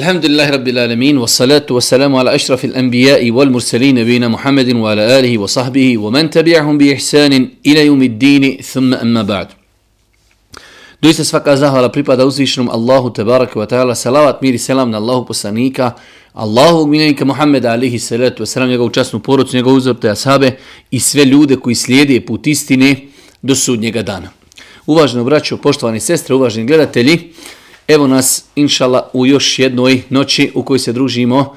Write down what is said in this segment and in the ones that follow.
الحمد لله رب العالمين والصلاة والسلام على أشرف الأنبياء والمرسلين نبينا محمد وعلى آله وصحبه ومن تبعهم بإحسان إلى يوم الدين ثم أما بعد Doista svaka zahvala pripada uzvišenom Allahu tebaraka wa ta'ala. Salavat, mir i selam na Allahu poslanika, Allahu miljenika Muhammeda alihi salatu wasalam, njegovu časnu porucu, njegovu uzorte asabe i sve ljude koji slijede put istine do sudnjega dana. Uvaženo braćo, poštovani sestre, uvaženi gledatelji, Evo nas, inšala, u još jednoj noći u kojoj se družimo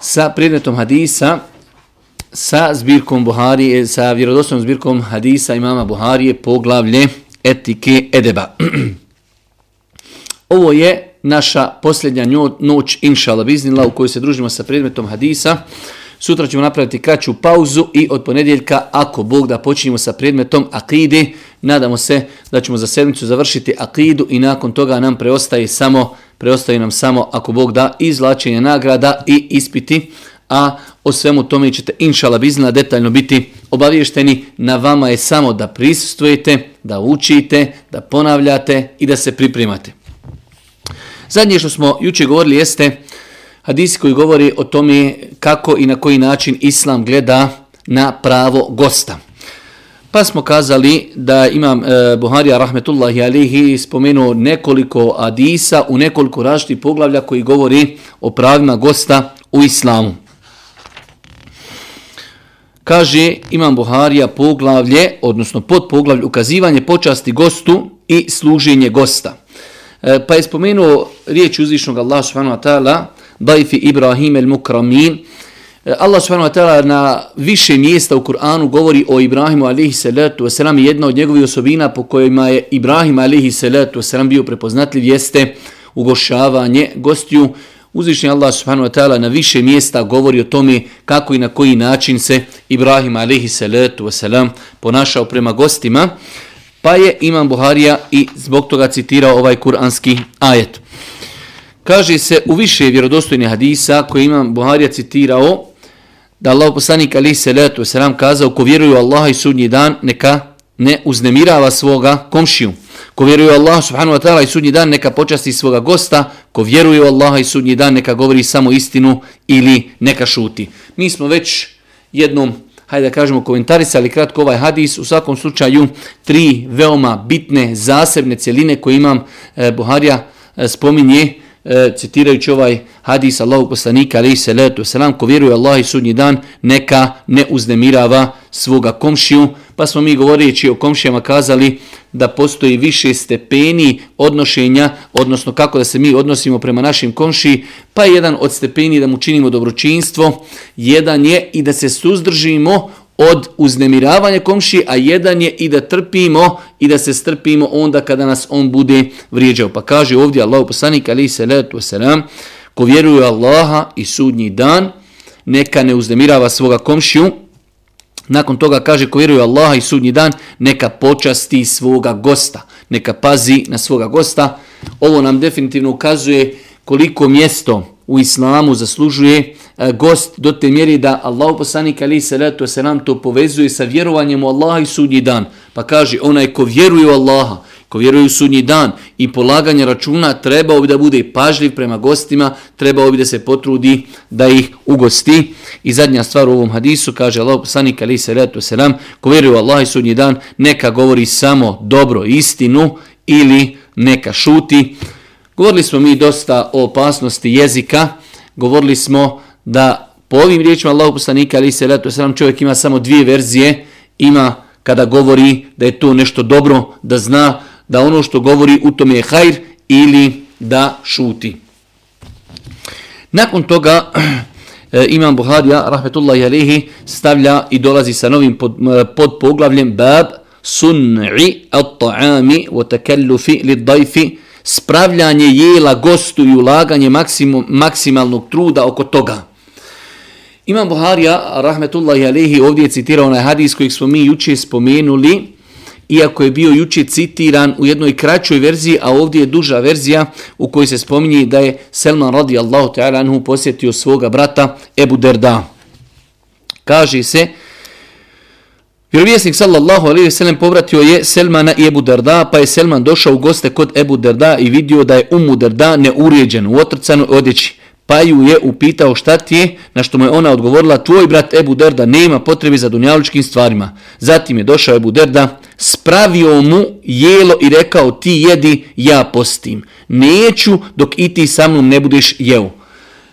sa predmetom hadisa, sa zbirkom Buharije, sa vjerodostojnom zbirkom hadisa imama Buharije, poglavlje etike edeba. Ovo je naša posljednja noć, inšala, biznila, u kojoj se družimo sa predmetom hadisa. Sutra ćemo napraviti kraću pauzu i od ponedjeljka, ako Bog da počinjemo sa predmetom akide, nadamo se da ćemo za sedmicu završiti akidu i nakon toga nam preostaje samo, preostaje nam samo, ako Bog da, izlačenje nagrada i ispiti, a o svemu tome ćete inšala bizna detaljno biti obavješteni. Na vama je samo da prisustujete, da učite, da ponavljate i da se pripremate. Zadnje što smo juče govorili jeste hadis koji govori o tome kako i na koji način islam gleda na pravo gosta. Pa smo kazali da imam e, Buharija rahmetullahi alihi spomenuo nekoliko hadisa u nekoliko različitih poglavlja koji govori o pravima gosta u islamu. Kaže imam Buharija poglavlje, odnosno pod poglavlje ukazivanje počasti gostu i služenje gosta. E, pa je spomenuo riječ uzvišnog Allah subhanahu wa ta'ala Dajfi Ibrahim el Mukramin. Allah subhanahu wa ta'ala na više mjesta u Kur'anu govori o Ibrahimu alihi salatu wasalam. Jedna od njegovih osobina po kojima je Ibrahim alihi salatu wasalam bio prepoznatljiv jeste ugošavanje gostiju. Uzvišnji Allah subhanahu wa ta'ala na više mjesta govori o tome kako i na koji način se Ibrahim alihi salatu wasalam ponašao prema gostima. Pa je Imam Buharija i zbog toga citirao ovaj kuranski ajet. Kaže se u više vjerodostojnih hadisa koje imam Buharija citirao da Allah poslanik ali se letu selam kazao ko vjeruje u Allaha i sudnji dan neka ne uznemirava svoga komšiju. Ko vjeruje u Allaha subhanahu wa ta'ala i sudnji dan neka počasti svoga gosta. Ko vjeruje u Allaha i sudnji dan neka govori samo istinu ili neka šuti. Mi smo već jednom hajde da kažemo komentarisali kratko ovaj hadis, u svakom slučaju tri veoma bitne zasebne cjeline koje imam e, Buharija e, spominje e, citirajući ovaj hadis Allahu poslanika alejhi salatu selam ko vjeruje Allah i sudnji dan neka ne uznemirava svoga komšiju. Pa smo mi govoreći o komšijama kazali da postoji više stepeni odnošenja odnosno kako da se mi odnosimo prema našim komšiji pa jedan od stepeni da mu činimo dobročinstvo jedan je i da se suzdržimo od uznemiravanja komši, a jedan je i da trpimo i da se strpimo onda kada nas on bude vrijeđao. Pa kaže ovdje Allah poslanik ali se letu selam ko vjeruje Allaha i sudnji dan neka ne uznemirava svoga komšiju. Nakon toga kaže ko vjeruje Allaha i sudnji dan neka počasti svoga gosta. Neka pazi na svoga gosta. Ovo nam definitivno ukazuje koliko mjesto u islamu zaslužuje e, gost do te mjeri da Allah poslanik ali se letu se nam to povezuje sa vjerovanjem u Allaha i sudnji dan. Pa kaže onaj ko vjeruje u Allaha, ko vjeruje u sudnji dan i polaganje računa trebao bi da bude pažljiv prema gostima, trebao bi da se potrudi da ih ugosti. I zadnja stvar u ovom hadisu kaže Allah poslanik ali se letu se nam ko vjeruje u Allaha i sudnji dan neka govori samo dobro istinu ili neka šuti. Govorili smo mi dosta o opasnosti jezika, govorili smo da po ovim riječima Allahu poslanika ali se letu sram čovjek ima samo dvije verzije, ima kada govori da je to nešto dobro, da zna da ono što govori u tome je hajr ili da šuti. Nakon toga eh, Imam Buharija rahmetullahi alihi stavlja i dolazi sa novim pod, pod poglavljem bab sun'i at-ta'ami wa takallufi lid-dayfi spravljanje jela gostu i ulaganje maksimum, maksimalnog truda oko toga. Imam Buharija, rahmetullahi alehi, ovdje je citirao onaj hadis kojeg smo mi juče spomenuli, iako je bio juče citiran u jednoj kraćoj verziji, a ovdje je duža verzija u kojoj se spominje da je Selman radijallahu ta'ala anhu posjetio svoga brata Ebu Derda. Kaže se, Vjerovjesnik sallallahu alejhi ve sellem povratio je Selmana i Ebu Darda, pa je Selman došao u goste kod Ebu Darda i vidio da je Umu Darda neuređen u otrcanoj odjeći. Pa ju je upitao šta ti je, na što mu je ona odgovorila, tvoj brat Ebu Derda nema potrebi za dunjalučkim stvarima. Zatim je došao Ebu Derda, spravio mu jelo i rekao ti jedi, ja postim. Neću dok i ti sa mnom ne budeš jeo.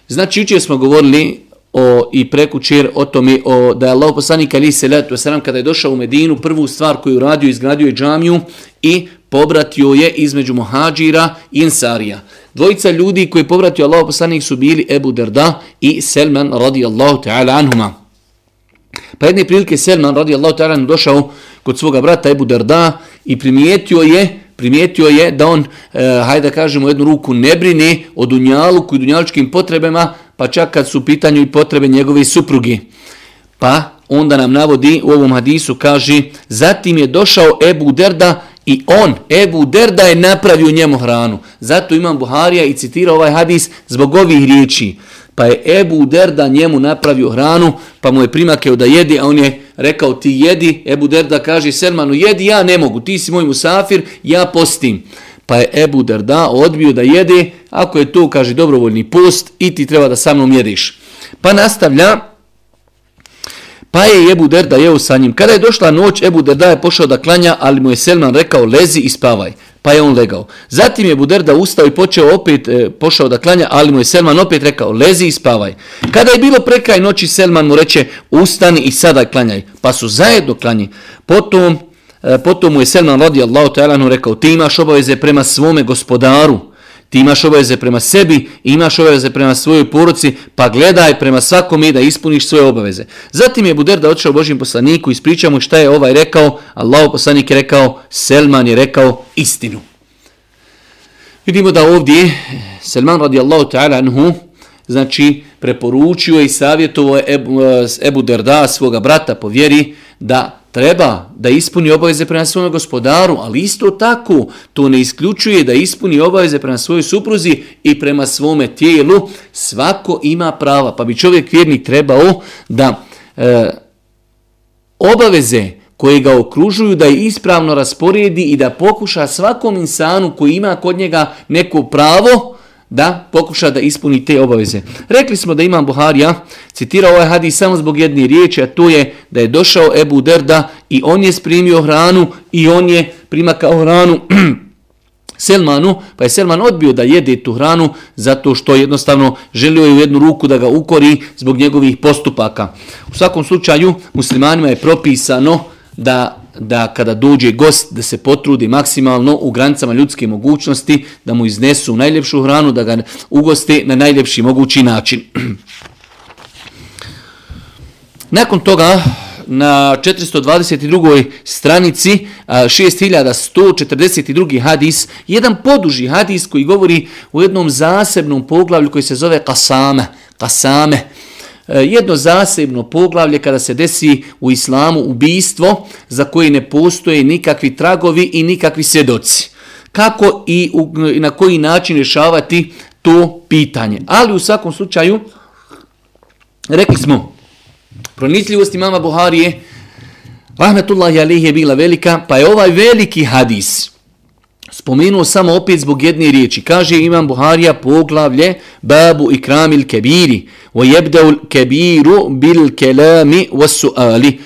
Znači, učer smo govorili o, i prekućer o tome o, da je Allah poslanik ali se letu kada je došao u Medinu, prvu stvar koju radio, izgradio je džamiju i pobratio je između muhađira i Insarija. Dvojica ljudi koji povratio Allah poslanik su bili Ebu Derda i Selman radijallahu ta'ala anhuma. Pa jedne prilike Selman radijallahu ta'ala anhuma došao kod svoga brata Ebu Derda i primijetio je primijetio je da on, e, hajde da kažemo, jednu ruku ne brine o dunjaluku i dunjalučkim potrebama, pa čak kad su pitanju i potrebe njegove supruge. Pa onda nam navodi u ovom hadisu, kaže, zatim je došao Ebu Derda i on, Ebu Derda, je napravio njemu hranu. Zato imam Buharija i citira ovaj hadis zbog ovih riječi. Pa je Ebu Derda njemu napravio hranu, pa mu je primakeo da jedi, a on je rekao ti jedi. Ebu Derda kaže Selmanu jedi, ja ne mogu, ti si moj musafir, ja postim. Pa je Ebu Derda odbio da jede, ako je to, kaže, dobrovoljni post i ti treba da sa mnom jediš. Pa nastavlja, Pa je Ebu Derda jeo sa njim. Kada je došla noć, Ebu Derda je pošao da klanja, ali mu je Selman rekao, lezi i spavaj. Pa je on legao. Zatim je Buderda ustao i počeo opet, e, pošao da klanja, ali mu je Selman opet rekao, lezi i spavaj. Kada je bilo prekraj noći, Selman mu reče, ustani i sada klanjaj. Pa su zajedno klanji. Potom, E, potom mu je Selman radi Allahu ta'ala rekao, ti imaš obaveze prema svome gospodaru. Ti imaš obaveze prema sebi, imaš obaveze prema svojoj poruci, pa gledaj prema svakome da ispuniš svoje obaveze. Zatim je Buderda otišao Božim poslaniku i ispričao mu šta je ovaj rekao. Allahu poslanik je rekao, Selman je rekao istinu. Vidimo da ovdje Selman radijallahu ta'ala anhu, znači preporučio i savjetovao Ebu, e, Ebu Derda, svoga brata po vjeri, da treba da ispuni obaveze prema svom gospodaru, ali isto tako to ne isključuje da ispuni obaveze prema svojoj supruzi i prema svome tijelu. Svako ima prava, pa bi čovjek vjernik trebao da e, obaveze koje ga okružuju da je ispravno rasporedi i da pokuša svakom insanu koji ima kod njega neko pravo, da pokuša da ispuni te obaveze. Rekli smo da imam Buharija, citirao ovaj hadis samo zbog jedne riječi, a to je da je došao Ebu Derda i on je sprimio hranu i on je primakao hranu Selmanu, pa je Selman odbio da jede tu hranu zato što jednostavno želio je u jednu ruku da ga ukori zbog njegovih postupaka. U svakom slučaju muslimanima je propisano da da kada dođe gost da se potrudi maksimalno u granicama ljudske mogućnosti da mu iznesu najljepšu hranu, da ga ugoste na najljepši mogući način. Nakon toga na 422. stranici 6142. hadis, jedan poduži hadis koji govori u jednom zasebnom poglavlju koji se zove Kasame. Kasame. Kasame E, jedno zasebno poglavlje kada se desi u islamu ubijstvo za koje ne postoje nikakvi tragovi i nikakvi svjedoci. Kako i, u, na koji način rješavati to pitanje. Ali u svakom slučaju, rekli smo, pronicljivost imama Buharije, rahmetullahi alihi je bila velika, pa je ovaj veliki hadis, spomenuo samo opet zbog jedne riječi. Kaže imam Buharija poglavlje babu ikramil kebiri wa jebdeul kebiru bil kelami ali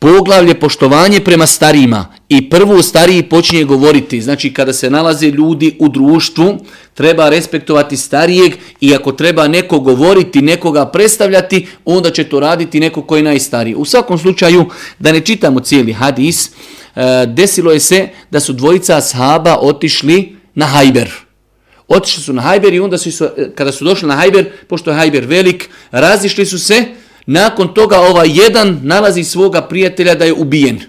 Poglavlje poštovanje prema starima i prvo stariji počinje govoriti. Znači kada se nalaze ljudi u društvu treba respektovati starijeg i ako treba neko govoriti, nekoga predstavljati, onda će to raditi neko koji je najstariji. U svakom slučaju da ne čitamo cijeli hadis, E, desilo je se da su dvojica ashaba otišli na Hajber. Otišli su na Hajber i onda su, e, kada su došli na Hajber, pošto je Hajber velik, razišli su se, nakon toga ovaj jedan nalazi svoga prijatelja da je ubijen.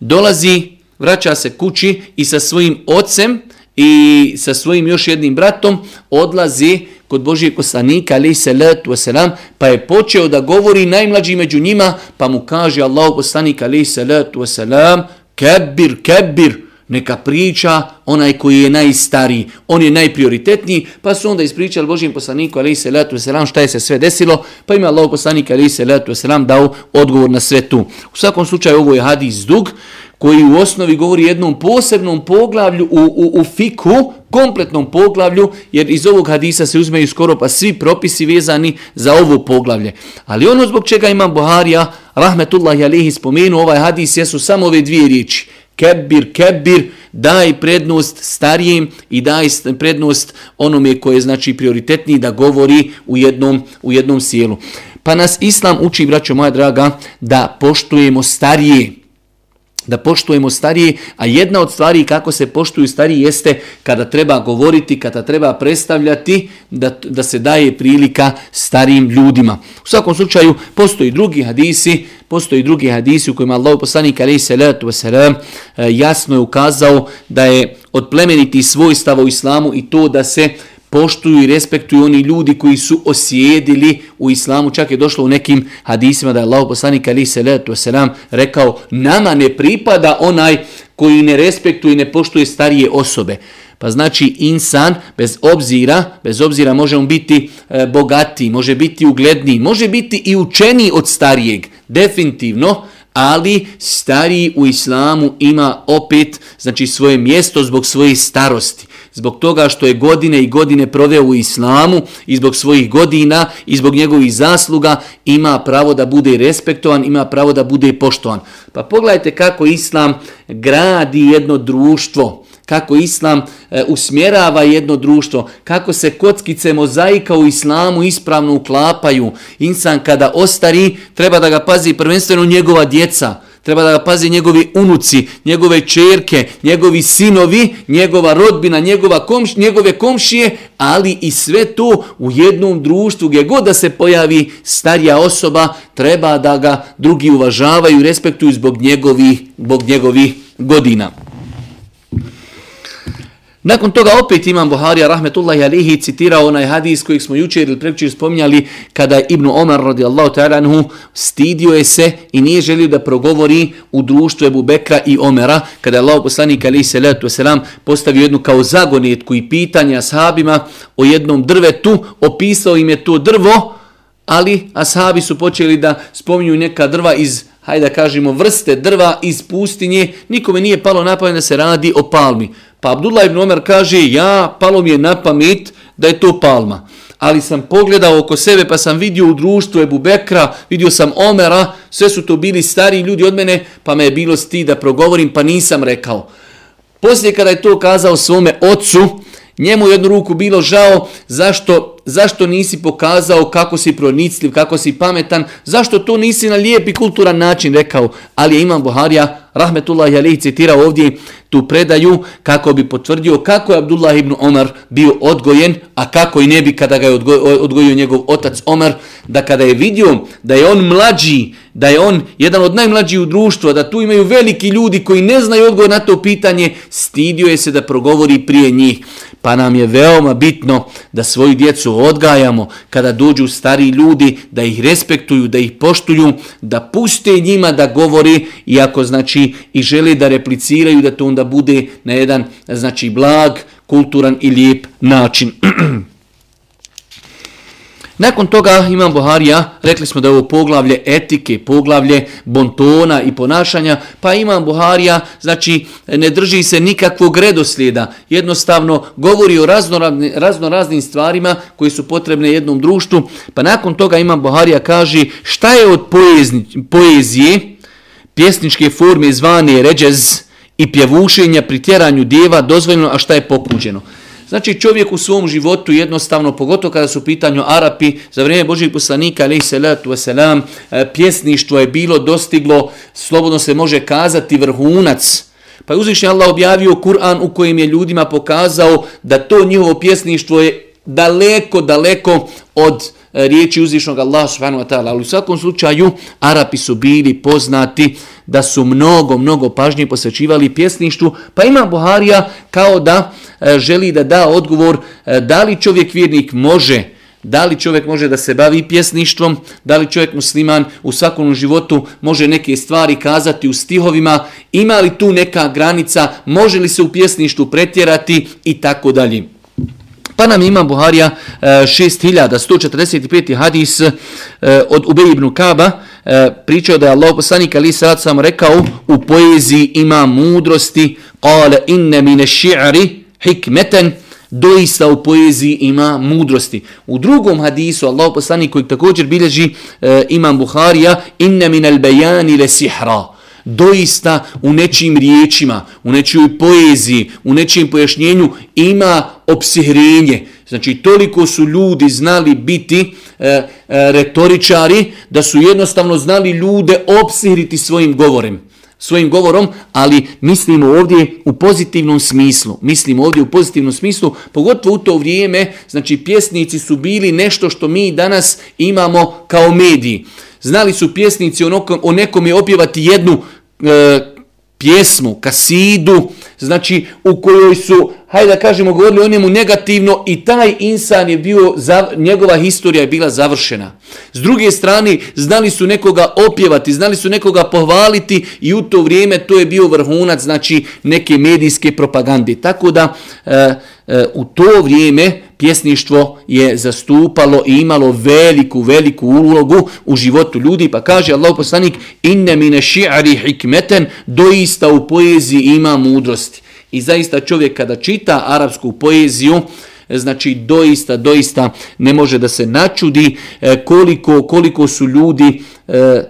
Dolazi, vraća se kući i sa svojim ocem i sa svojim još jednim bratom odlazi kod Božije poslanika, ali se letu wasalam, pa je počeo da govori najmlađi među njima, pa mu kaže Allahu poslanik, ali se letu wasalam, kebir, kebir, neka priča onaj koji je najstariji, on je najprioritetniji, pa su onda ispričali Božijem poslaniku alaihi salatu wasalam šta je se sve desilo, pa ima Allah poslanik alaihi salatu wasalam dao odgovor na sve tu. U svakom slučaju ovo je hadis dug, koji u osnovi govori jednom posebnom poglavlju u, u, u fiku, kompletnom poglavlju, jer iz ovog hadisa se uzmeju skoro pa svi propisi vezani za ovo poglavlje. Ali ono zbog čega imam Buharija, rahmetullahi alihi, spomenu ovaj hadis, jesu samo ove dvije riječi. Kebir, kebir, daj prednost starijim i daj prednost onome koje je znači prioritetniji da govori u jednom, u jednom sjelu. Pa nas Islam uči, braćo moja draga, da poštujemo starije da poštujemo starije, a jedna od stvari kako se poštuju stariji jeste kada treba govoriti, kada treba predstavljati, da, da se daje prilika starijim ljudima. U svakom slučaju, postoji drugi hadisi, postoji drugi hadisi u kojima Allah poslanik alaih salatu wasalam eh, jasno je ukazao da je od plemeniti svojstava u islamu i to da se poštuju i respektuju oni ljudi koji su osjedili u islamu. Čak je došlo u nekim hadisima da je Allah poslanik ali se letu selam rekao nama ne pripada onaj koji ne respektuje i ne poštuje starije osobe. Pa znači insan bez obzira, bez obzira može on biti e, bogatiji, može biti ugledniji, može biti i učeniji od starijeg. Definitivno, ali stariji u islamu ima opet znači svoje mjesto zbog svoje starosti zbog toga što je godine i godine proveo u islamu i zbog svojih godina i zbog njegovih zasluga ima pravo da bude respektovan, ima pravo da bude poštovan. Pa pogledajte kako islam gradi jedno društvo, kako islam e, usmjerava jedno društvo, kako se kockice mozaika u islamu ispravno uklapaju. Insan kada ostari, treba da ga pazi prvenstveno njegova djeca, treba da ga pazi njegovi unuci, njegove čerke, njegovi sinovi, njegova rodbina, njegova komš, njegove komšije, ali i sve to u jednom društvu gdje god da se pojavi starija osoba, treba da ga drugi uvažavaju i respektuju zbog njegovih, zbog njegovih godina. Nakon toga opet imam Buharija rahmetullahi alihi citirao onaj hadis kojeg smo jučer ili prekućer spominjali kada je Ibnu Omar radijallahu ta'ala anhu stidio je se i nije želio da progovori u društvu Ebu Bekra i Omera kada je Allah poslanik alihi salatu wasalam postavio jednu kao zagonetku i pitanja ashabima o jednom drvetu, opisao im je to drvo, ali ashabi su počeli da spominju neka drva iz hajde da kažemo vrste drva iz pustinje, nikome nije palo na pamet da se radi o palmi. Pa Abdullah ibn Omer kaže, ja, palo mi je na pamet da je to palma. Ali sam pogledao oko sebe pa sam vidio u društvu Ebu Bekra, vidio sam Omera, sve su to bili stari ljudi od mene, pa me je bilo sti da progovorim, pa nisam rekao. Poslije kada je to kazao svome ocu, njemu jednu ruku bilo žao zašto, zašto nisi pokazao kako si pronicljiv, kako si pametan, zašto to nisi na lijep i kulturan način rekao, ali je Imam Buharija rahmetullahi alihi citirao ovdje tu predaju kako bi potvrdio kako je Abdullah ibn Omar bio odgojen, a kako i ne bi kada ga je odgojio njegov otac Omar, da kada je vidio da je on mlađi, da je on jedan od najmlađih u društvu, da tu imaju veliki ljudi koji ne znaju odgovor na to pitanje, stidio je se da progovori prije njih. Pa nam je veoma bitno da svoju djecu odgajamo kada dođu stari ljudi, da ih respektuju, da ih poštuju, da puste njima da govori, iako znači i žele da repliciraju, da to onda bude na jedan znači blag, kulturan i lijep način. Nakon toga imam Buharija, rekli smo da je ovo poglavlje etike, poglavlje bontona i ponašanja, pa imam Buharija, znači ne drži se nikakvog redoslijeda, jednostavno govori o raznoraznim razno raznim stvarima koji su potrebne jednom društvu, pa nakon toga imam Buharija kaže šta je od poezni, poezije, pjesničke forme zvane ređez i pjevušenja pri tjeranju djeva dozvoljeno, a šta je pokuđeno. Znači čovjek u svom životu jednostavno, pogotovo kada su u pitanju Arapi, za vrijeme Božih poslanika, alaih salatu wasalam, e, pjesništvo je bilo dostiglo, slobodno se može kazati, vrhunac. Pa je uzvišnji Allah objavio Kur'an u kojem je ljudima pokazao da to njihovo pjesništvo je daleko, daleko od E, riječi uzvišnog Allah subhanahu wa ta'ala. Ali u svakom slučaju Arapi su bili poznati da su mnogo, mnogo pažnje posvećivali pjesništvu, pa ima Buharija kao da e, želi da da odgovor e, da li čovjek vjernik može da li čovjek može da se bavi pjesništvom, da li čovjek musliman u svakom životu može neke stvari kazati u stihovima, ima li tu neka granica, može li se u pjesništvu pretjerati i tako dalje. Pa nam ima Buharija e, 6145. hadis e, od Ubej ibn Kaba, e, pričao da je Allah poslanik ali sad sam rekao u poeziji ima mudrosti, qala inna min ash-shi'ri doista u poeziji ima mudrosti. U drugom hadisu Allah poslanik koji također bilježi e, imam Buharija inna min al-bayani sihra doista u nečim riječima, u nečijoj poeziji, u nečijem pojašnjenju ima opsihrenje. Znači, toliko su ljudi znali biti e, e, retoričari da su jednostavno znali ljude opsihriti svojim govorem svojim govorom, ali mislimo ovdje u pozitivnom smislu. Mislimo ovdje u pozitivnom smislu, pogotovo u to vrijeme, znači pjesnici su bili nešto što mi danas imamo kao mediji. Znali su pjesnici o nekom, o nekom je opjevati jednu e, pjesmu, kasidu, znači u kojoj su, hajde da kažemo, govorili o njemu negativno i taj insan je bio, njegova historija je bila završena. S druge strane, znali su nekoga opjevati, znali su nekoga pohvaliti i u to vrijeme to je bio vrhunac, znači neke medijske propagande. Tako da, e, e, u to vrijeme pjesništvo je zastupalo i imalo veliku, veliku ulogu u životu ljudi, pa kaže Allah poslanik, inne mine ši'ari hikmeten, doista u poeziji ima mudrosti. I zaista čovjek kada čita arapsku poeziju, znači doista, doista ne može da se načudi e, koliko, koliko su ljudi e,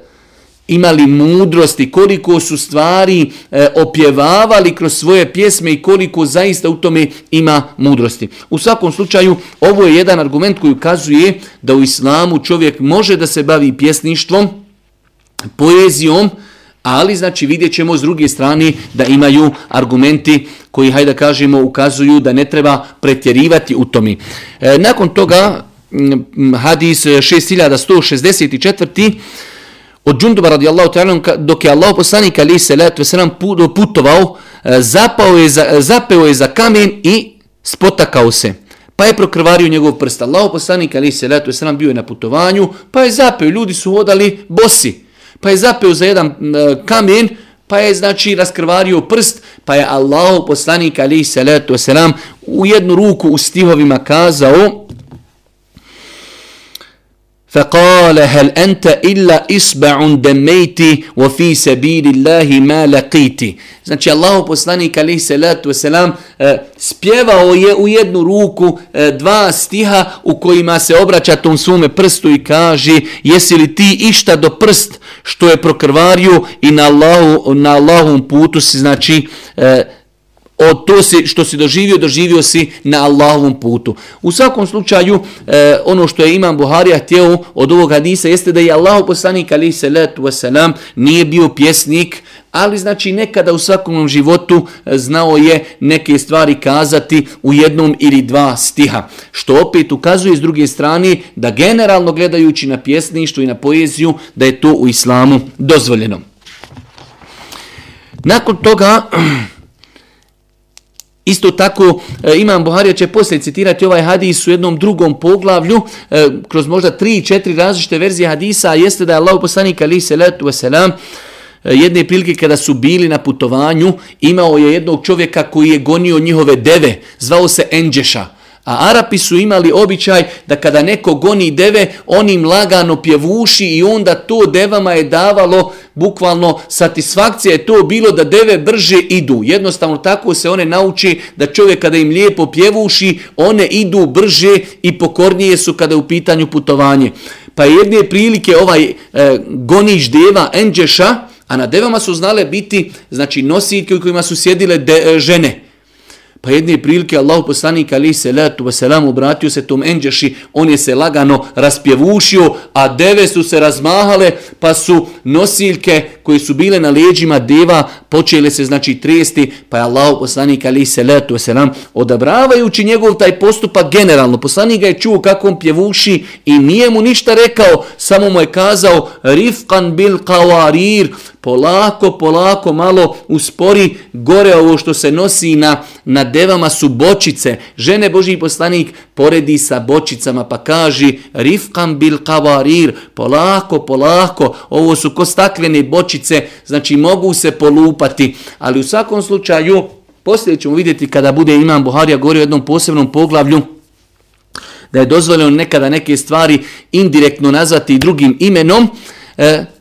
imali mudrosti, koliko su stvari e, opjevavali kroz svoje pjesme i koliko zaista u tome ima mudrosti. U svakom slučaju, ovo je jedan argument koji ukazuje da u islamu čovjek može da se bavi pjesništvom, poezijom, ali znači vidjet ćemo s druge strane da imaju argumenti koji, hajde da kažemo, ukazuju da ne treba pretjerivati u tome. E, nakon toga, hadis e, 6164. Od Džunduba radijallahu ta'ala, dok je Allah poslanik ali se letu se putovao, e, zapao je za, e, zapeo je za kamen i spotakao se. Pa je prokrvario njegov prst. Allah poslanik ali se letu se bio je na putovanju, pa je zapeo. Ljudi su hodali bosi. Pa je zapeo za jedan e, kamen, pa je znači raskrvario prst, pa je Allah poslanik ali se letu u jednu ruku u stihovima kazao, فقال هل أنت إلا إصبع دميت وفي سبيل الله ما لقيت Znači Allahu poslanik alejhi salatu vesselam spjevao je u jednu ruku e, dva stiha u kojima se obraća tom svome prstu i kaže jesi li ti išta do prst što je prokrvario i na Allahu na Allahom putu si znači e, od to si, što si doživio, doživio si na Allahovom putu. U svakom slučaju, e, ono što je Imam Buharija htjeo od ovog hadisa jeste da je Allah poslanik ali se letu wasalam nije bio pjesnik, ali znači nekada u svakom životu e, znao je neke stvari kazati u jednom ili dva stiha. Što opet ukazuje s druge strane da generalno gledajući na pjesništvo i na poeziju da je to u islamu dozvoljeno. Nakon toga, Isto tako e, Imam Buharija će poslije citirati ovaj hadis u jednom drugom poglavlju e, kroz možda tri, četiri različite verzije hadisa jeste da je Allah poslanik ali se letu selam e, jedne prilike kada su bili na putovanju imao je jednog čovjeka koji je gonio njihove deve zvao se Enđeša. A Arapi su imali običaj da kada neko goni deve, oni im lagano pjevuši i onda to devama je davalo bukvalno satisfakcija je to bilo da deve brže idu. Jednostavno tako se one nauči da čovjek kada im lijepo pjevuši, one idu brže i pokornije su kada je u pitanju putovanje. Pa jedne prilike ovaj e, goniš deva Enđeša, a na devama su znale biti znači nosiljke u kojima su sjedile de, e, žene. Pa jedne prilike Allah poslanik ali se letu selam obratio se tom enđeši, on je se lagano raspjevušio, a deve su se razmahale, pa su nosiljke koje su bile na leđima deva počele se znači tresti, pa je Allah poslanik ali se letu wasalam odabravajući njegov taj postupak generalno. Poslanik ga je čuo kako on pjevuši i nije mu ništa rekao, samo mu je kazao rifkan bil kawarir, polako, polako, malo uspori gore ovo što se nosi na, na devama su bočice. Žene Boži poslanik poredi sa bočicama pa kaži rifkam bil kavarir, polako, polako, ovo su ko staklene bočice, znači mogu se polupati, ali u svakom slučaju, poslije ćemo vidjeti kada bude imam Buharija govorio o jednom posebnom poglavlju, da je dozvoljeno nekada neke stvari indirektno nazvati drugim imenom, e,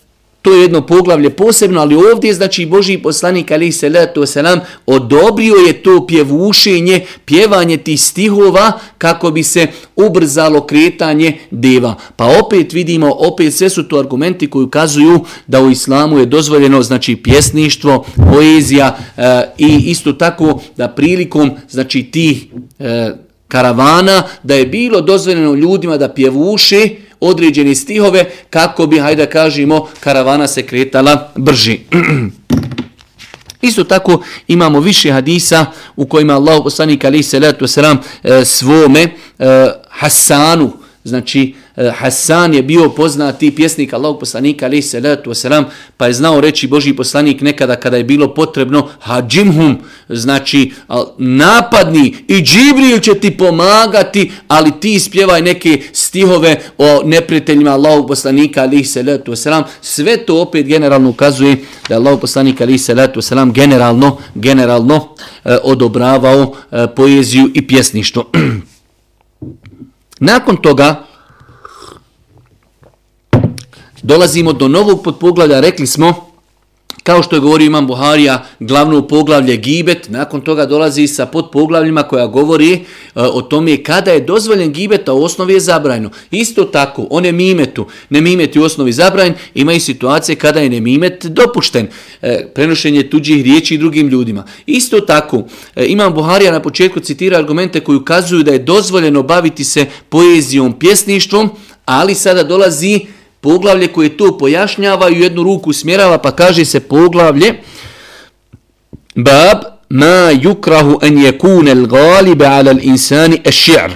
to je jedno poglavlje posebno, ali ovdje znači Boži poslanik ali se letu selam odobrio je to pjevušenje, pjevanje tih stihova kako bi se ubrzalo kretanje deva. Pa opet vidimo, opet sve su to argumenti koji ukazuju da u islamu je dozvoljeno znači pjesništvo, poezija e, i isto tako da prilikom znači tih e, karavana da je bilo dozvoljeno ljudima da pjevuše određene stihove kako bi, hajde kažemo, karavana se kretala brži. Isto tako imamo više hadisa u kojima Allah poslanik alaihi salatu wasalam e, svome e, Hasanu, znači e, Hasan je bio poznati pjesnik Allahog poslanika alaih salatu wasalam, pa je znao reći Boži poslanik nekada kada je bilo potrebno hađimhum, znači napadni i Džibril će ti pomagati, ali ti ispjevaj neke stihove o neprijateljima Allahog poslanika alaih salatu wasalam. Sve to opet generalno ukazuje da je Allahog poslanika alaih salatu wasalam generalno, generalno eh, odobravao eh, poeziju i pjesništvo. Nakon toga, dolazimo do novog podpoglavlja, rekli smo, kao što je govorio Imam Buharija, glavno poglavlje Gibet, nakon toga dolazi sa podpoglavljima koja govori e, o tome kada je dozvoljen Gibet, a u osnovi je zabrajno. Isto tako, o nemimetu, nemimet je u osnovi zabranjen, ima i situacije kada je nemimet dopušten, e, prenošenje tuđih riječi drugim ljudima. Isto tako, e, Imam Buharija na početku citira argumente koji ukazuju da je dozvoljeno baviti se poezijom, pjesništvom, ali sada dolazi poglavlje koje to pojašnjava i u jednu ruku smjerava, pa kaže se poglavlje Bab ma yukrahu an yakuna al-ghalib 'ala al-insani ash-shi'r.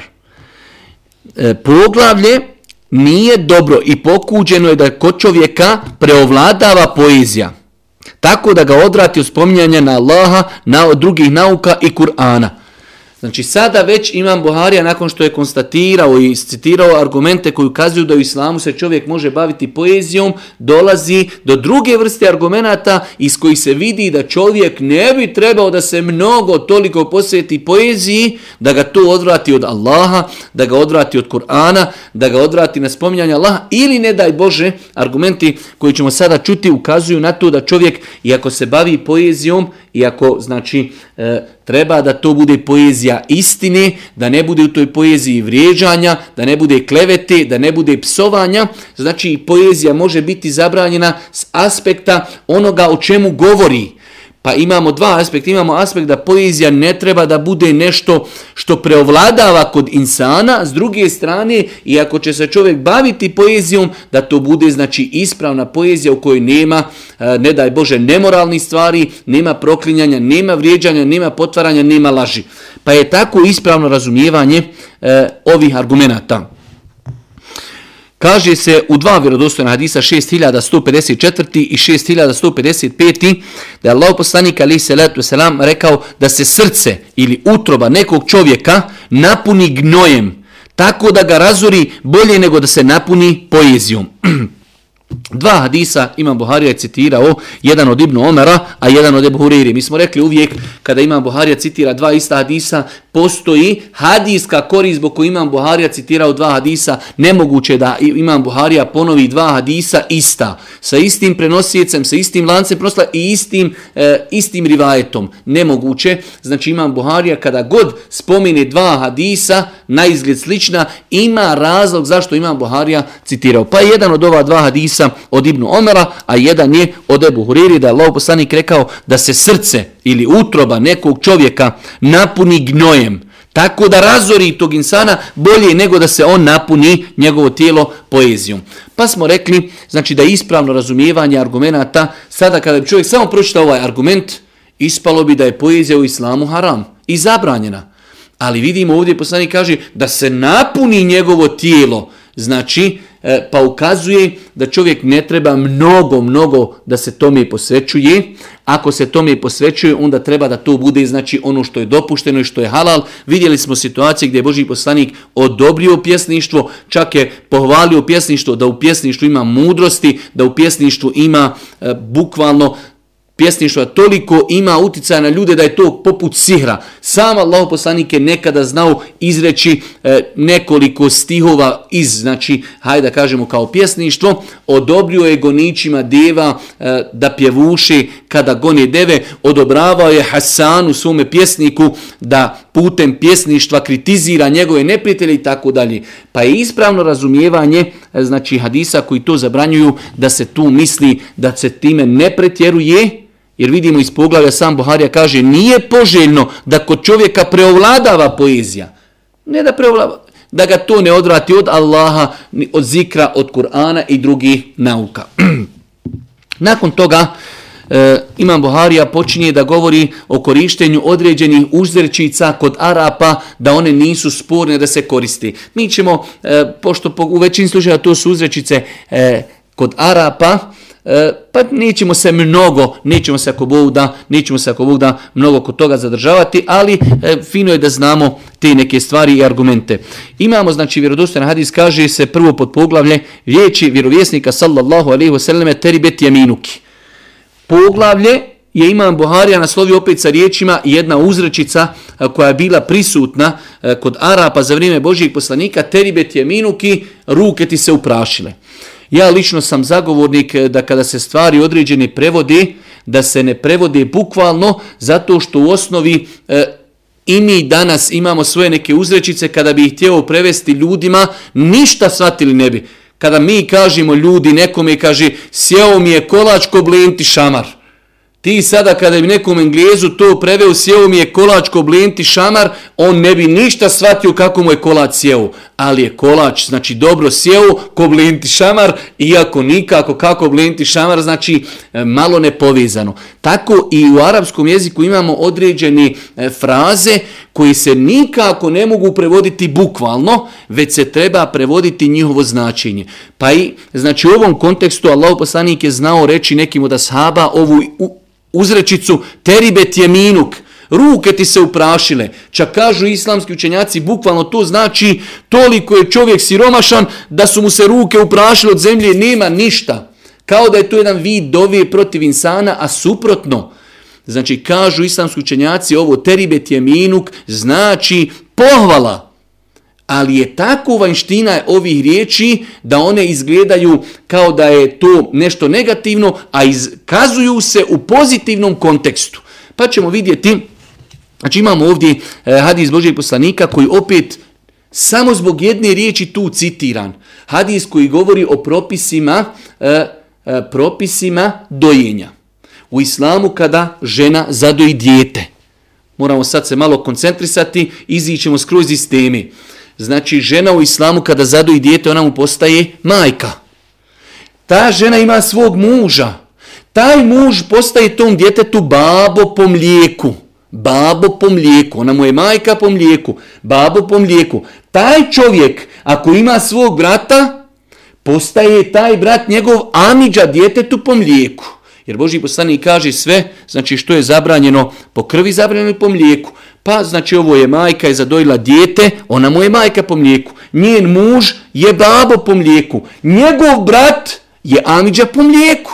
E, poglavlje nije dobro i pokuđeno je da kod čovjeka preovladava poezija. Tako da ga odrati od spominjanja na Allaha, na drugih nauka i Kur'ana. Znači sada već imam Buharija nakon što je konstatirao i citirao argumente koji ukazuju da u islamu se čovjek može baviti poezijom, dolazi do druge vrste argumenata iz kojih se vidi da čovjek ne bi trebao da se mnogo toliko posveti poeziji, da ga to odvrati od Allaha, da ga odvrati od Kur'ana, da ga odvrati na spominjanje Allaha ili ne daj Bože, argumenti koji ćemo sada čuti ukazuju na to da čovjek, iako se bavi poezijom, iako znači e, treba da to bude poezija istine, da ne bude u toj poeziji vrijeđanja, da ne bude klevete, da ne bude psovanja, znači poezija može biti zabranjena s aspekta onoga o čemu govori. Pa imamo dva aspekta. Imamo aspekt da poezija ne treba da bude nešto što preovladava kod insana. S druge strane, i ako će se čovjek baviti poezijom, da to bude znači ispravna poezija u kojoj nema, e, ne daj Bože, nemoralni stvari, nema proklinjanja, nema vrijeđanja, nema potvaranja, nema laži. Pa je tako ispravno razumijevanje e, ovih argumenta. Kaže se u dva vjerodostojna hadisa 6154. i 6155. da je Allah poslanik ali se letu selam rekao da se srce ili utroba nekog čovjeka napuni gnojem tako da ga razori bolje nego da se napuni poezijom. Dva hadisa Imam Buharija je citirao, jedan od Ibnu Omera, a jedan od Ebu Huriri. Mi smo rekli uvijek, kada Imam Buharija citira dva ista hadisa, postoji hadiska korist zbog koju Imam Buharija citirao dva hadisa, nemoguće da Imam Buharija ponovi dva hadisa ista, sa istim prenosijecem, sa istim lancem prosla i istim, e, istim rivajetom. Nemoguće, znači Imam Buharija kada god spomine dva hadisa, na izgled slična, ima razlog zašto Imam Buharija citirao. Pa jedan od ova dva hadisa od Ibnu Omera, a jedan je od Ebu Huriri, da je Allah poslanik rekao da se srce ili utroba nekog čovjeka napuni gnojem, tako da razori tog insana bolje nego da se on napuni njegovo tijelo poezijom. Pa smo rekli, znači da je ispravno razumijevanje argumenta, sada kada bi čovjek samo pročitao ovaj argument, ispalo bi da je poezija u islamu haram i zabranjena. Ali vidimo ovdje poslanik kaže da se napuni njegovo tijelo, znači E, pa ukazuje da čovjek ne treba mnogo, mnogo da se tome posvećuje. Ako se tome posvećuje, onda treba da to bude znači ono što je dopušteno i što je halal. Vidjeli smo situacije gdje je Boži poslanik odobrio pjesništvo, čak je pohvalio pjesništvo da u pjesništvu ima mudrosti, da u pjesništvu ima e, bukvalno pjesništva toliko ima uticaja na ljude da je to poput sihra. Sam Allah poslanik je nekada znao izreći e, nekoliko stihova iz, znači, hajde da kažemo kao pjesništvo, odobrio je goničima deva e, da pjevuši kada gone deve, odobravao je Hasanu svome pjesniku da putem pjesništva kritizira njegove neprijatelje i tako dalje. Pa je ispravno razumijevanje e, znači hadisa koji to zabranjuju da se tu misli da se time ne pretjeruje, jer vidimo iz poglavlja sam Buharija kaže nije poželjno da kod čovjeka preovladava poezija. Ne da preovladava, da ga to ne odvrati od Allaha, od zikra, od Kur'ana i drugih nauka. Nakon toga e, Imam Buharija počinje da govori o korištenju određenih uzrečica kod Arapa da one nisu sporne da se koristi. Mi ćemo, e, pošto u većini slučaja to su uzrečice e, kod Arapa, E, pa nećemo se mnogo, nećemo se ako Bog da, nećemo se ako Bog da mnogo kod toga zadržavati, ali e, fino je da znamo te neke stvari i argumente. Imamo, znači, vjerodostojan hadis, kaže se prvo pod poglavlje, riječi vjerovjesnika sallallahu alaihi wasallam, teribet jaminuki. Poglavlje je imam Buharija naslovio opet sa riječima jedna uzrečica e, koja je bila prisutna e, kod Arapa za vrijeme Božijeg poslanika, teribet jaminuki, ruke ti se uprašile. Ja lično sam zagovornik eh, da kada se stvari određene prevodi, da se ne prevode bukvalno, zato što u osnovi e, i mi danas imamo svoje neke uzrečice kada bi ih htjeo prevesti ljudima, ništa shvatili ne bi. Kada mi kažemo ljudi, nekome kaže, sjeo mi je kolač ko blinti šamar. Ti sada kada bi nekom englezu to preveo, sjeo mi je kolač ko blinti šamar, on ne bi ništa shvatio kako mu je kolač sjeo. Ali je kolač, znači dobro sjeo ko blinti šamar, iako nikako kako blinti šamar, znači e, malo nepovezano. Tako i u arapskom jeziku imamo određene e, fraze koji se nikako ne mogu prevoditi bukvalno, već se treba prevoditi njihovo značenje. Pa i, znači u ovom kontekstu Allah poslanik je znao reći nekim od ashaba ovu uzrečicu teribet je minuk, ruke ti se uprašile. Čak kažu islamski učenjaci, bukvalno to znači toliko je čovjek siromašan da su mu se ruke uprašile od zemlje, nema ništa. Kao da je to jedan vid dovije protiv insana, a suprotno. Znači, kažu islamski učenjaci, ovo teribet je minuk, znači pohvala ali je tako vanština ovih riječi da one izgledaju kao da je to nešto negativno, a izkazuju se u pozitivnom kontekstu. Pa ćemo vidjeti, znači imamo ovdje eh, hadis Božeg poslanika koji opet samo zbog jedne riječi tu citiran. Hadis koji govori o propisima, eh, eh, propisima dojenja. U islamu kada žena zadoji dijete, moramo sad se malo koncentrisati, izićemo skroz iz teme. Znači, žena u islamu kada zadoji dijete, ona mu postaje majka. Ta žena ima svog muža. Taj muž postaje tom djetetu babo po mlijeku. Babo po mlijeku. Ona mu je majka po mlijeku. Babo po mlijeku. Taj čovjek, ako ima svog brata, postaje taj brat njegov amiđa djetetu po mlijeku. Jer Boži poslanik kaže sve, znači što je zabranjeno po krvi, zabranjeno po mlijeku. Pa znači ovo je majka je zadojila dijete, ona mu je majka po mlijeku. Njen muž je babo po mlijeku. Njegov brat je Amidža po mlijeku.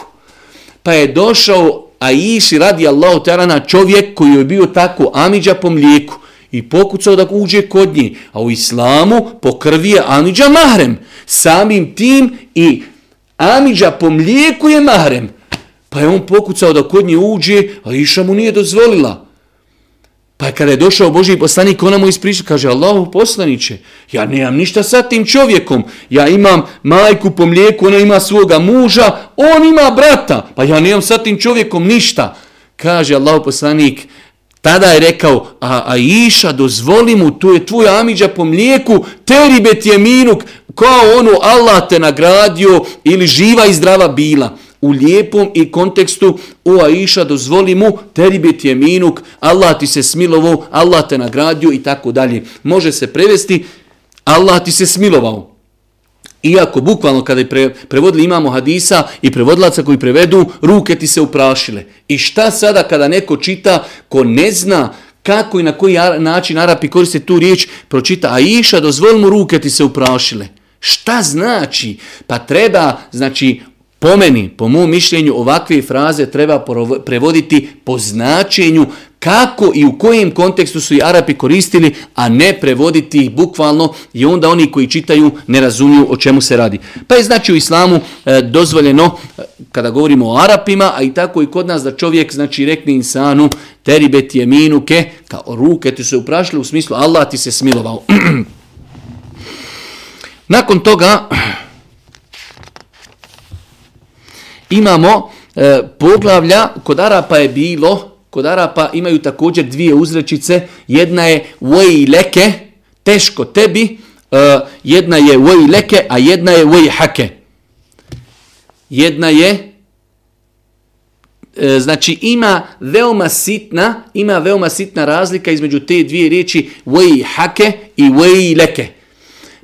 Pa je došao Aiši radi Allahu tarana čovjek koji je bio tako Amidža po mlijeku i pokucao da uđe kod nje. A u islamu po krvi je Amidža mahrem. Samim tim i Amidža po mlijeku je mahrem. Pa je on pokucao da kod nje uđe, a Iša mu nije dozvolila. Pa kada je došao Boži poslanik, ona mu ispriča, kaže, Allahu poslaniće, ja nemam ništa sa tim čovjekom, ja imam majku po mlijeku, ona ima svoga muža, on ima brata, pa ja nemam sa tim čovjekom ništa. Kaže Allahu poslanik, tada je rekao, a, a iša, dozvoli mu, tu je tvoj amiđa po mlijeku, teribet je minuk, kao ono Allah te nagradio ili živa i zdrava bila u lijepom i kontekstu o Aisha dozvoli mu teribit je minuk, Allah ti se smilovao, Allah te nagradio i tako dalje. Može se prevesti Allah ti se smilovao. Iako bukvalno kada je pre, prevodili imamo hadisa i prevodlaca koji prevedu, ruke ti se uprašile. I šta sada kada neko čita ko ne zna kako i na koji način Arapi koriste tu riječ, pročita, Aisha, dozvoli mu ruke ti se uprašile. Šta znači? Pa treba, znači, po meni, po mom mišljenju, ovakve fraze treba prevoditi po značenju kako i u kojem kontekstu su i Arapi koristili, a ne prevoditi ih bukvalno i onda oni koji čitaju ne razumiju o čemu se radi. Pa je znači u islamu e, dozvoljeno, e, kada govorimo o Arapima, a i tako i kod nas da čovjek znači rekne insanu, teribet je minuke, kao ruke ti se uprašili u smislu Allah ti se smilovao. Nakon toga imamo e, poglavlja, kod Arapa je bilo, kod Arapa imaju također dvije uzrečice, jedna je voj leke, teško tebi, e, jedna je voj leke, a jedna je voj hake. Jedna je, e, znači ima veoma sitna, ima veoma sitna razlika između te dvije riječi voj hake i voj leke.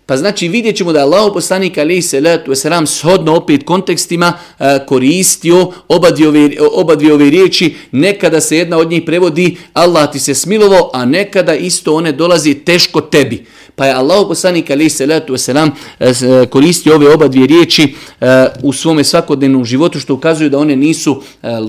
Pa znači vidjet ćemo da je Allah poslanik alaihi salatu wasalam shodno opet kontekstima e, koristio oba dvije, ove, oba dvije ove riječi. Nekada se jedna od njih prevodi Allah ti se smilovao, a nekada isto one dolazi teško tebi. Pa je Allah poslanik alaih salatu wasalam e, e, koristio ove oba dvije riječi e, u svome svakodnevnom životu što ukazuje da one nisu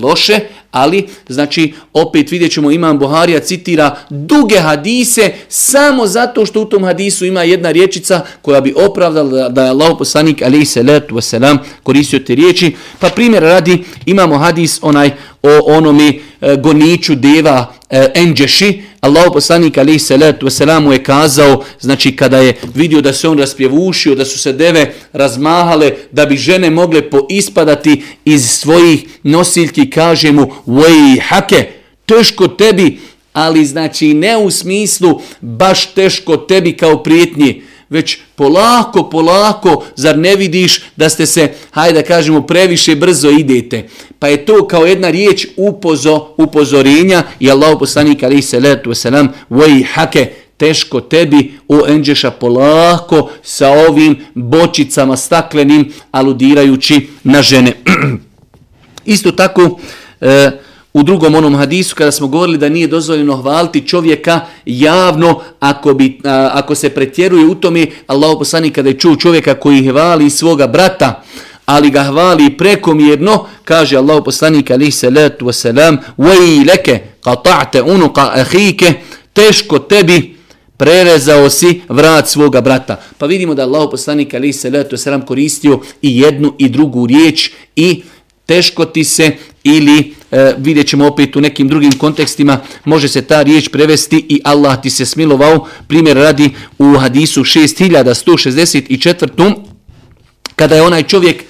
loše, ali znači opet vidjet ćemo imam Buharija citira duge hadise samo zato što u tom hadisu ima jedna riječica koja bi opravdala da je Allah poslanik alaih salatu wasalam koristio te riječi. Pa primjer radi imamo hadis onaj o onome goniću goniču deva e, Enđeši. Allah poslanik alaihi salatu wasalam je kazao, znači kada je vidio da se on raspjevušio, da su se deve razmahale, da bi žene mogle poispadati iz svojih nosiljki, kaže mu, voj hake, teško tebi, ali znači ne u smislu baš teško tebi kao prijetnji, već polako, polako, zar ne vidiš da ste se, hajde da kažemo, previše brzo idete. Pa je to kao jedna riječ upozo, upozorenja i Allah poslanik alaihi salatu wasalam, voj hake, teško tebi, o enđeša, polako sa ovim bočicama staklenim, aludirajući na žene. Isto tako, e, u drugom onom hadisu kada smo govorili da nije dozvoljeno hvaliti čovjeka javno ako, bi, a, ako se pretjeruje u tome Allah poslani kada je čuo čovjeka koji hvali svoga brata ali ga hvali prekomjerno kaže Allah poslanik alaihi salatu wasalam وَيْلَكَ قَطَعْتَ unuqa unuka teško tebi prerezao si vrat svoga brata. Pa vidimo da Allah poslanik alaihi salatu wasalam koristio i jednu i drugu riječ i teško ti se ili e, vidjet ćemo opet u nekim drugim kontekstima, može se ta riječ prevesti i Allah ti se smilovao. Primjer radi u hadisu 6164. Kada je onaj čovjek,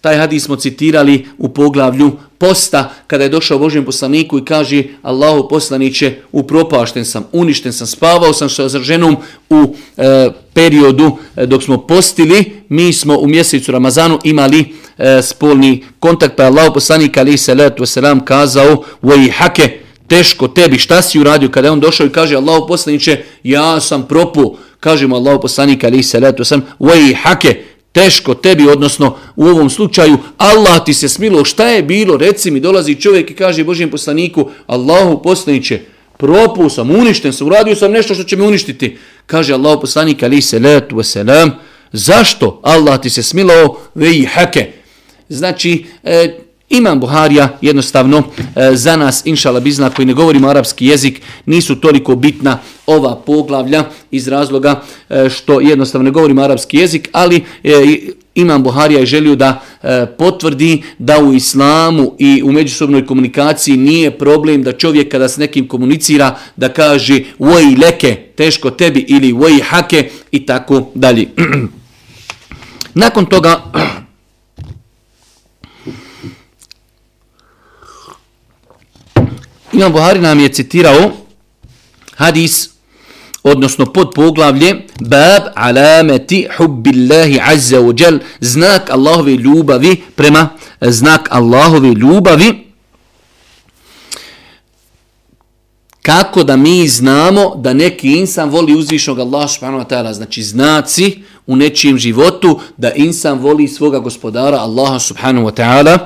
taj hadis smo citirali u poglavlju posta, kada je došao Božjem poslaniku i kaže Allahu poslaniće, upropašten sam, uništen sam, spavao sam sa ženom u e, periodu e, dok smo postili, mi smo u mjesecu Ramazanu imali e, spolni kontakt, pa je Allah poslanik ali salatu wasalam kazao voj hake, teško tebi, šta si uradio kada je on došao i kaže Allah poslaniće, ja sam propu, kažemo Allah poslanik ali salatu wasalam, hake, teško tebi, odnosno u ovom slučaju Allah ti se smilo, šta je bilo, reci mi, dolazi čovjek i kaže Božijem poslaniku, Allahu poslaniće, propu sam, uništen sam, uradio sam nešto što će me uništiti. Kaže Allah poslanik ali se letu wasalam, zašto Allah ti se smilo, vej hake, Znači, e, Imam Buharija jednostavno e, za nas, inšala bizna, koji ne govorimo arapski jezik, nisu toliko bitna ova poglavlja iz razloga e, što jednostavno ne govorimo arapski jezik, ali e, Imam Buharija je želio da e, potvrdi da u islamu i u međusobnoj komunikaciji nije problem da čovjek kada s nekim komunicira da kaže voj leke, teško tebi ili voj hake i tako dalje. Nakon toga Imam Buhari nam je citirao hadis, odnosno pod poglavlje, bab alameti hubbillahi azza wa jal, znak Allahove ljubavi prema znak Allahove ljubavi, kako da mi znamo da neki insan voli uzvišnog Allah subhanahu wa ta'ala, znači znaci u nečijem životu da insan voli svoga gospodara Allaha subhanahu wa ta'ala.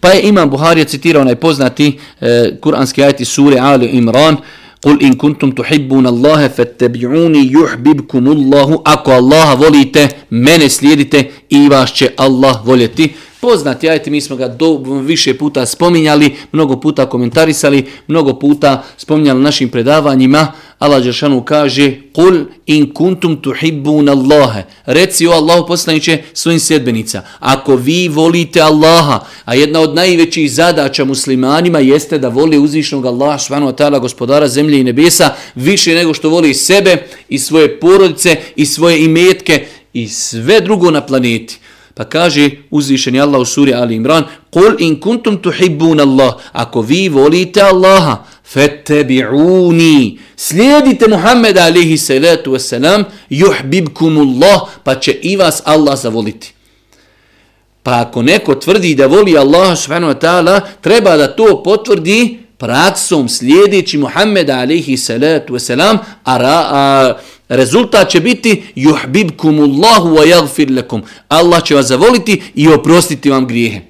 Pa je Imam Buharija citirao najpoznati e, kuranski ajti sure Ali Imran, Kul in kuntum tuhibbun Allahe fattabi'uni yuhbibkum Allahu. Ako Allaha volite, mene slijedite i vas će Allah voljeti. Poznati ajte, mi smo ga do, više puta spominjali, mnogo puta komentarisali, mnogo puta spominjali našim predavanjima. Allah Đeršanu kaže, Kul in kuntum tuhibbun Allahe. Reci o Allahu poslaniće svojim sjedbenica. Ako vi volite Allaha, a jedna od najvećih zadaća muslimanima jeste da voli uzvišnog Allaha, švanu atala, gospodara zemlje i nebesa, više nego što voli sebe i svoje porodice i svoje imetke i sve drugo na planeti. Pa kaže uzvišeni Allah u suri Ali Imran, Kul in kuntum tuhibbun Allah, ako vi volite Allaha, fetebi'uni, slijedite Muhammeda alihi salatu wasalam, juhbibkumullah, pa će i vas Allah zavoliti. Pa ako neko tvrdi da voli Allaha subhanahu wa ta'ala, treba da to potvrdi praksom slijedeći Muhammeda alihi salatu wasalam, a, a rezultat će biti yuhibbukumullahu wa yaghfir lakum. Allah će vas zavoliti i oprostiti vam grijehe.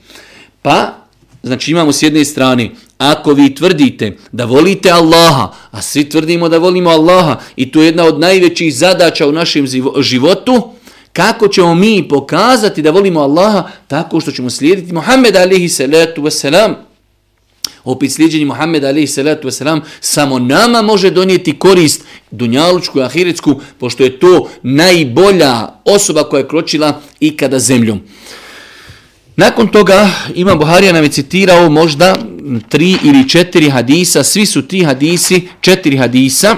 Pa znači imamo s jedne strane ako vi tvrdite da volite Allaha, a svi tvrdimo da volimo Allaha i to je jedna od najvećih zadaća u našem životu, kako ćemo mi pokazati da volimo Allaha tako što ćemo slijediti Muhammed alihi salatu wasalam opet slijedjenje Muhammeda alaihi salatu wasalam samo nama može donijeti korist dunjalučku i ahiretsku, pošto je to najbolja osoba koja je kročila ikada zemljom. Nakon toga Imam Buharija nam je citirao možda tri ili četiri hadisa, svi su ti hadisi, četiri hadisa,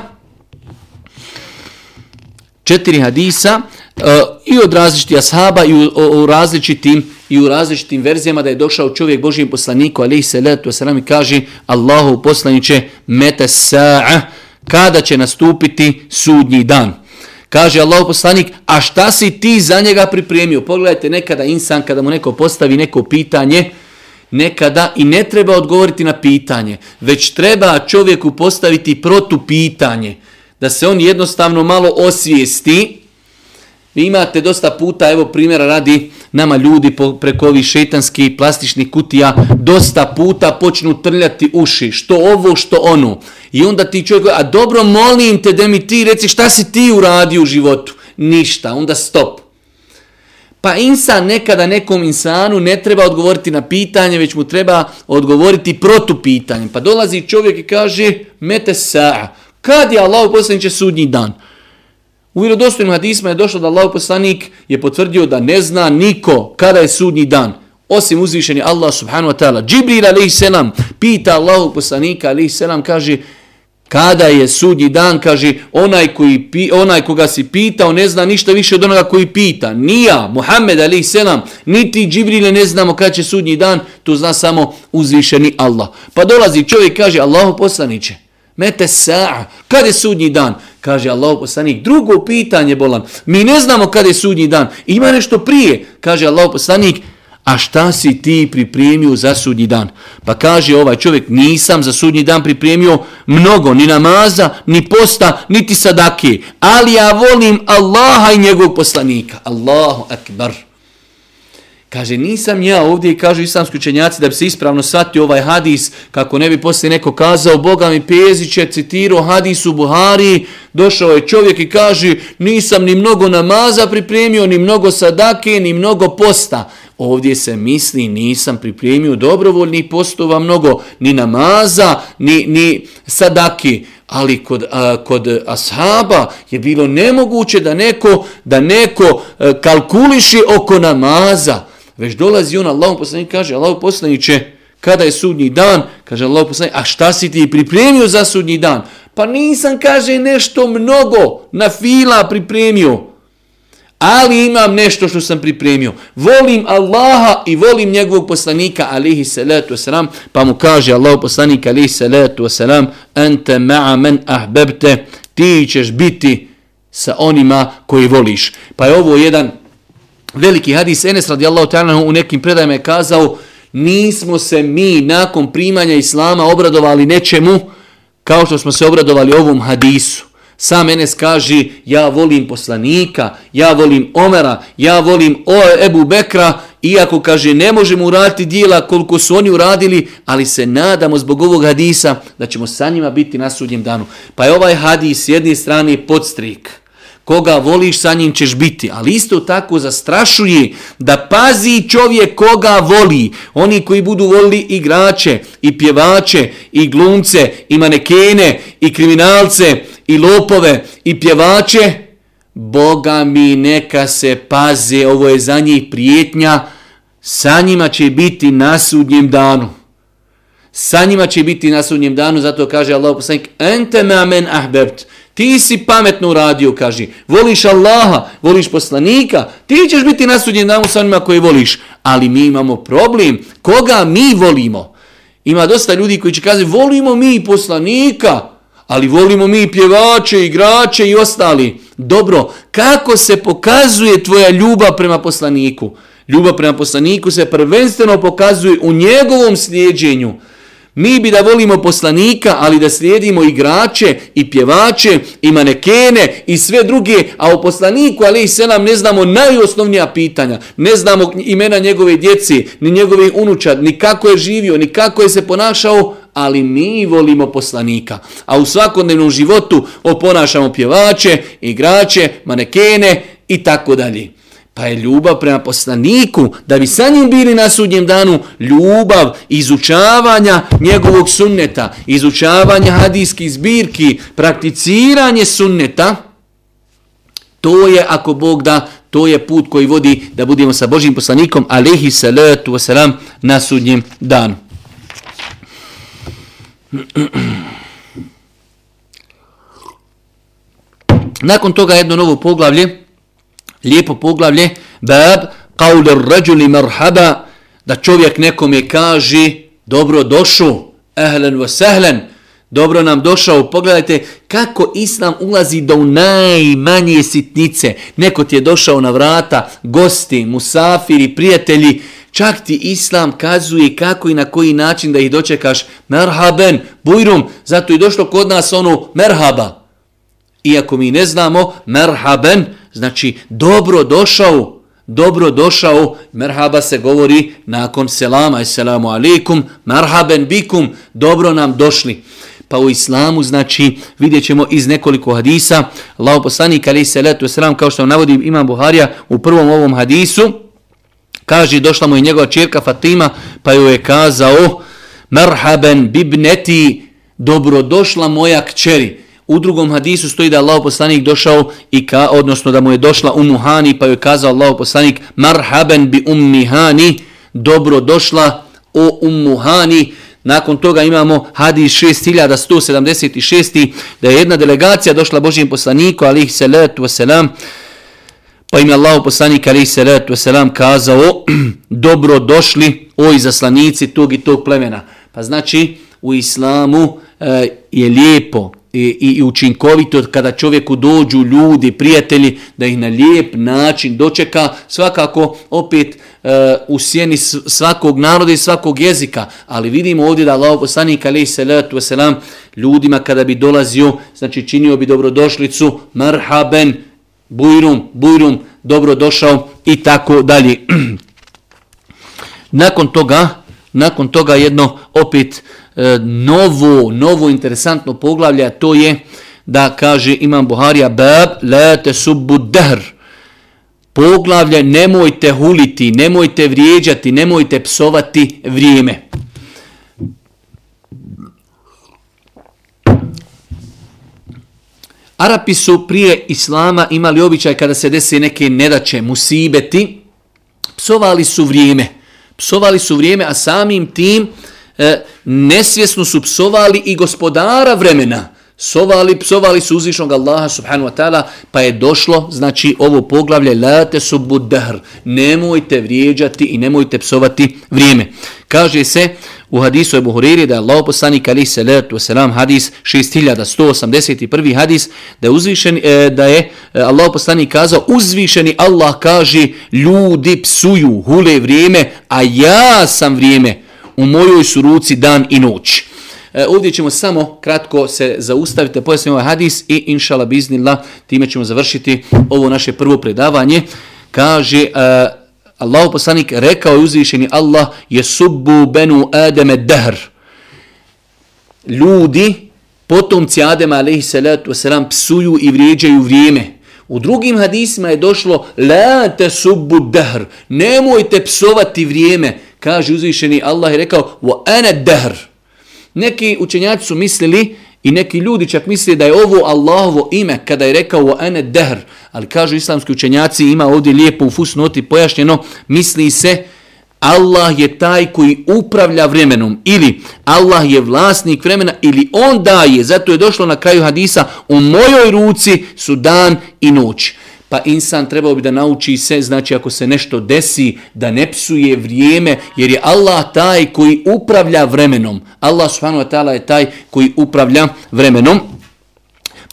četiri hadisa uh, i od različitih ashaba i u, u, u različitim i u različitim verzijama da je došao čovjek Božijem poslaniku, alaihi salatu wasalam, i kaže Allahu poslaniće, mete sa'a, kada će nastupiti sudnji dan. Kaže Allahu poslanik, a šta si ti za njega pripremio? Pogledajte, nekada insan, kada mu neko postavi neko pitanje, nekada i ne treba odgovoriti na pitanje, već treba čovjeku postaviti protu pitanje, da se on jednostavno malo osvijesti, Vi imate dosta puta, evo primjera radi nama ljudi preko ovih šetanskih plastičnih kutija, dosta puta počnu trljati uši, što ovo, što ono. I onda ti čovjek, a dobro molim te da mi ti reci šta si ti uradio u životu. Ništa, onda stop. Pa insan nekada nekom insanu ne treba odgovoriti na pitanje, već mu treba odgovoriti protu pitanjem. Pa dolazi čovjek i kaže, mete sa, kad je Allah poslaniće sudnji dan? U vjerodostojnim hadisma je došlo da Allah poslanik je potvrdio da ne zna niko kada je sudnji dan. Osim uzvišeni Allah subhanahu wa ta'ala. Džibril a.s. pita Allah poslanika a.s. kaže kada je sudnji dan, kaže onaj, koji, onaj koga si pitao ne zna ništa više od onoga koji pita. Nija, Muhammed a.s. niti Džibrile ne znamo kada će sudnji dan, to zna samo uzvišeni Allah. Pa dolazi čovjek kaže Allahu poslaniće. Mete sa'a. Kad je sudnji dan? Kaže Allah poslanik. Drugo pitanje bolan. Mi ne znamo kad je sudnji dan. Ima nešto prije. Kaže Allah poslanik. A šta si ti pripremio za sudnji dan? Pa kaže ovaj čovjek. Nisam za sudnji dan pripremio mnogo. Ni namaza, ni posta, niti sadake. Ali ja volim Allaha i njegovog poslanika. Allahu akbar. Kaže, nisam ja ovdje kažu islamski učenjaci da bi se ispravno shvatio ovaj hadis, kako ne bi poslije neko kazao, Boga mi Pezić je citirao hadis u Buhari, došao je čovjek i kaže, nisam ni mnogo namaza pripremio, ni mnogo sadake, ni mnogo posta. Ovdje se misli, nisam pripremio dobrovoljnih postova mnogo, ni namaza, ni, ni sadake. Ali kod, a, kod ashaba je bilo nemoguće da neko, da neko a, kalkuliši oko namaza. Već dolazi on, Allahu poslanik kaže, Allahu poslaniće, kada je sudnji dan, kaže Allahu poslanik, a šta si ti pripremio za sudnji dan? Pa nisam, kaže, nešto mnogo na fila pripremio, ali imam nešto što sam pripremio. Volim Allaha i volim njegovog poslanika, alihi salatu wasalam, pa mu kaže Allah poslanik, alihi salatu wasalam, ente ma'a men ahbebte, ti ćeš biti sa onima koji voliš. Pa je ovo jedan veliki hadis Enes radijallahu ta'ala u nekim predajama je kazao nismo se mi nakon primanja Islama obradovali nečemu kao što smo se obradovali ovom hadisu. Sam Enes kaže, ja volim poslanika, ja volim Omera, ja volim o Ebu Bekra, iako kaže ne možemo uraditi dijela koliko su oni uradili, ali se nadamo zbog ovog hadisa da ćemo sa njima biti na sudnjem danu. Pa je ovaj hadis s jedne strane podstrik. Koga voliš, sa njim ćeš biti. Ali isto tako zastrašuje da pazi čovjek koga voli. Oni koji budu volili igrače, i pjevače, i glumce, i manekene, i kriminalce, i lopove, i pjevače, Boga mi neka se paze, ovo je za njih prijetnja, sa njima će biti na sudnjem danu. Sa njima će biti na sudnjem danu, zato kaže Allah poslanik, ente ma men ahbebt, ti si pametno uradio, kaži. voliš Allaha, voliš poslanika, ti ćeš biti na sudnjem danu sa njima koje voliš, ali mi imamo problem, koga mi volimo? Ima dosta ljudi koji će kazati, volimo mi poslanika, ali volimo mi pjevače, igrače i ostali. Dobro, kako se pokazuje tvoja ljubav prema poslaniku? Ljubav prema poslaniku se prvenstveno pokazuje u njegovom slijedženju. Mi bi da volimo poslanika, ali da slijedimo igrače i pjevače i manekene i sve druge, a o poslaniku, ali i se nam ne znamo najosnovnija pitanja. Ne znamo imena njegove djeci, ni njegove unučad, ni kako je živio, ni kako je se ponašao, ali mi volimo poslanika. A u svakodnevnom životu oponašamo pjevače, igrače, manekene i tako dalje. Pa je ljubav prema poslaniku, da bi sa njim bili na sudnjem danu, ljubav izučavanja njegovog sunneta, izučavanja hadijskih zbirki, prakticiranje sunneta, to je, ako Bog da, to je put koji vodi da budemo sa Božim poslanikom, alihi salatu wasalam, na sudnjem danu. Nakon toga jedno novo poglavlje, lijepo poglavlje, bab qaul ar-rajul marhaba, da čovjek nekome kaže dobro došao, ehlen wa sehlen, dobro nam došao. Pogledajte kako islam ulazi do najmanje sitnice. Neko ti je došao na vrata, gosti, musafiri, prijatelji, Čak ti islam kazuje kako i na koji način da ih dočekaš merhaben, bujrum, zato i došlo kod nas ono merhaba. Iako mi ne znamo, merhaben, Znači, dobro došao, dobro došao, merhaba se govori nakon selama, assalamu alaikum, merhaben bikum, dobro nam došli. Pa u islamu, znači, vidjet ćemo iz nekoliko hadisa, Allah poslanik, alaih salatu wasalam, kao što navodi imam Buharija u prvom ovom hadisu, kaže, došla mu i njegova čirka Fatima, pa joj je kazao, merhaben bibneti, dobro došla moja kćeri. U drugom hadisu stoji da Allah poslanik došao i ka, odnosno da mu je došla Ummu Hani pa joj kazao Allah poslanik marhaban bi Ummi Hani. Dobro došla o Ummu Hani. Nakon toga imamo hadis 6176 da je jedna delegacija došla Božijem poslaniku alih salatu wasalam pa im je Allah poslanik alih salatu wasalam kazao dobro došli o izaslanici tog i tog plemena. Pa znači u islamu e, je lijepo i, i učinkovito kada čovjeku dođu ljudi, prijatelji, da ih na lijep način dočeka, svakako opet e, u sjeni svakog naroda i svakog jezika. Ali vidimo ovdje da Allah poslanik alaih salatu wasalam ljudima kada bi dolazio, znači činio bi dobrodošlicu, marhaben, bujrum, bujrum, dobrodošao i tako dalje. nakon toga, nakon toga jedno opet E, novo, novo interesantno poglavlje, to je da kaže Imam Buharija bab la tasubbu dahr. Poglavlje nemojte huliti, nemojte vrijeđati, nemojte psovati vrijeme. Arapi su prije islama imali običaj kada se desi neke nedaće, musibeti, psovali su vrijeme. Psovali su vrijeme, a samim tim e, nesvjesno su psovali i gospodara vremena. Sovali, psovali su uzvišnog Allaha subhanu wa ta'ala, pa je došlo, znači, ovo poglavlje, la te subbu dahr, nemojte vrijeđati i nemojte psovati vrijeme. Kaže se u hadisu Ebu Huriri da je Allah poslanik alaih salatu wasalam hadis 6181. hadis da je, uzvišen, e, da je e, Allah poslanik kazao uzvišeni Allah kaže ljudi psuju hule vrijeme, a ja sam vrijeme u mojoj su ruci dan i noć. E, ovdje ćemo samo kratko se zaustaviti, pojasnimo ovaj hadis i inšala biznila, time ćemo završiti ovo naše prvo predavanje. Kaže, uh, Allahu poslanik rekao je uzvišeni Allah je subbu benu ademe dahr. Ljudi, potomci Adema alaihi salatu wasalam, psuju i vrijeđaju vrijeme. U drugim hadisima je došlo la te subbu dahr. Nemojte psovati vrijeme. Kaže uzvišeni Allah je rekao wa ana dahr. Neki učenjaci su mislili i neki ljudi čak misle da je ovo Allahovo ime kada je rekao wa ana dahr. Ali kažu islamski učenjaci ima ovdje lijepo u fusnoti pojašnjeno misli se Allah je taj koji upravlja vremenom ili Allah je vlasnik vremena ili on daje, zato je došlo na kraju hadisa u mojoj ruci su dan i noć. Pa insan trebao bi da nauči se, znači ako se nešto desi, da ne psuje vrijeme, jer je Allah taj koji upravlja vremenom. Allah subhanahu wa ta'ala je taj koji upravlja vremenom.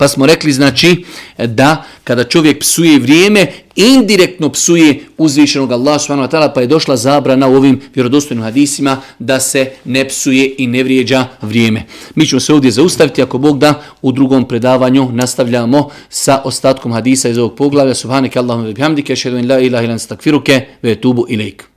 Pa smo rekli znači da kada čovjek psuje vrijeme, indirektno psuje uzvišenog Allaha subhanahu wa ta'ala, pa je došla zabrana u ovim vjerodostojnim hadisima da se ne psuje i ne vrijeđa vrijeme. Mi ćemo se ovdje zaustaviti, ako Bog da, u drugom predavanju nastavljamo sa ostatkom hadisa iz ovog poglavlja. Subhanak Allahumma bihamdike, šedu an la ilaha ilan stakfiruke, ve tubu ilaik.